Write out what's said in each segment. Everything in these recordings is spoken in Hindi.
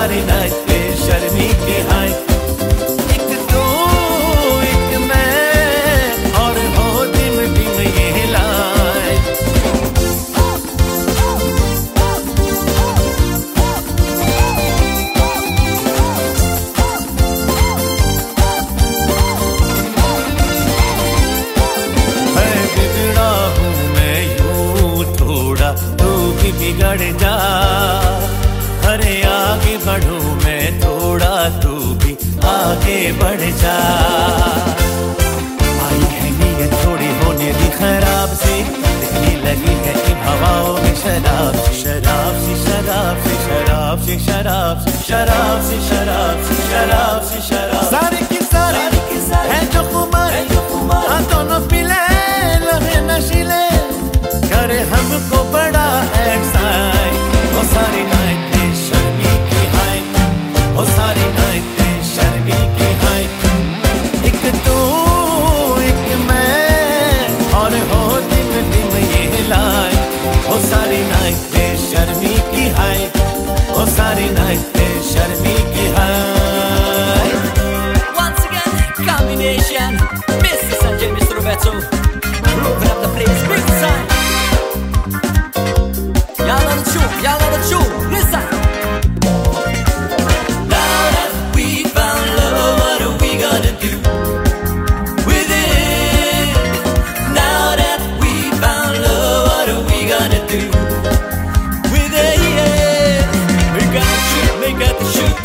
सारे नाचते शर्मी के हाय। एक तो एक मैं और हो दिम दिम ये लाए मैं बिगड़ा हूँ, मैं यूँ थोड़ा, तू भी बिगड़ जा। अरे आगे बढ़ू मैं थोड़ा तू भी आगे बढ़ जा। आई है नीयत थोड़ी होने दी खराब सी दिखने लगी है कि हवाओं में शराब शराब सी शराब से शराब सी शराब से शराब सी शराब से शराब सी शराब सारे की सारे है जो कुमार हाँ दोनों पिले लगे नशीले करे हमको बड़ा एक्साइट वो सारी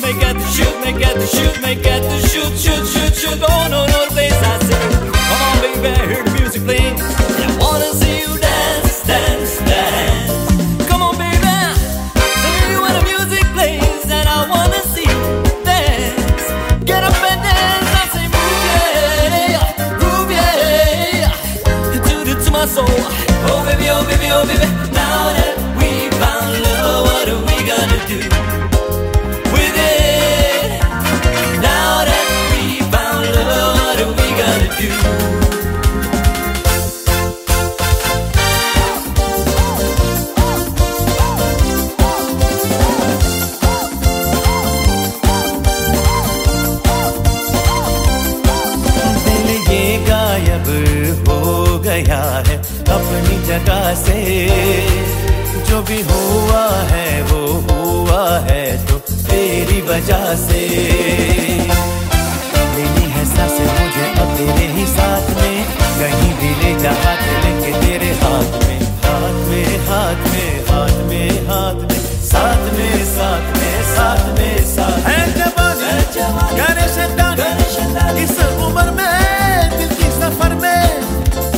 make at the shoot, make at the shoot, make at the shoot, shoot, shoot, shoot. Oh no, no, the place I say. Come on, baby, hear the music playing. And I wanna see you dance, dance, dance. Come on, baby. Tell me when the music plays, and I wanna see you dance. Get up and dance, I say move yeah, move yeah, to the to my soul. Oh baby, oh baby, oh baby. गया है अपनी जगह से। जो भी हुआ है, वो हुआ है तो तेरी वजह से। साथ में साथ। है जवानी गणेश गणेश इस उम्र में दिल की सफ़र में।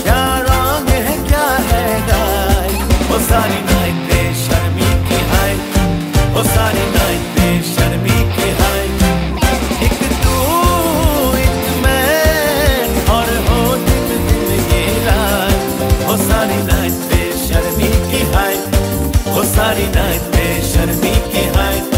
क्या रंग है क्या है गाय वो सारी नाइट पे शर्मी की हाय। वो सारी नाइट पे शर्मी की हाय। एक तू एक मैं और हो दिल दिल ये राय वो सारी नाइट पे शर्मी की हाय। वो सारी नाइट पे शर्मी की हाय।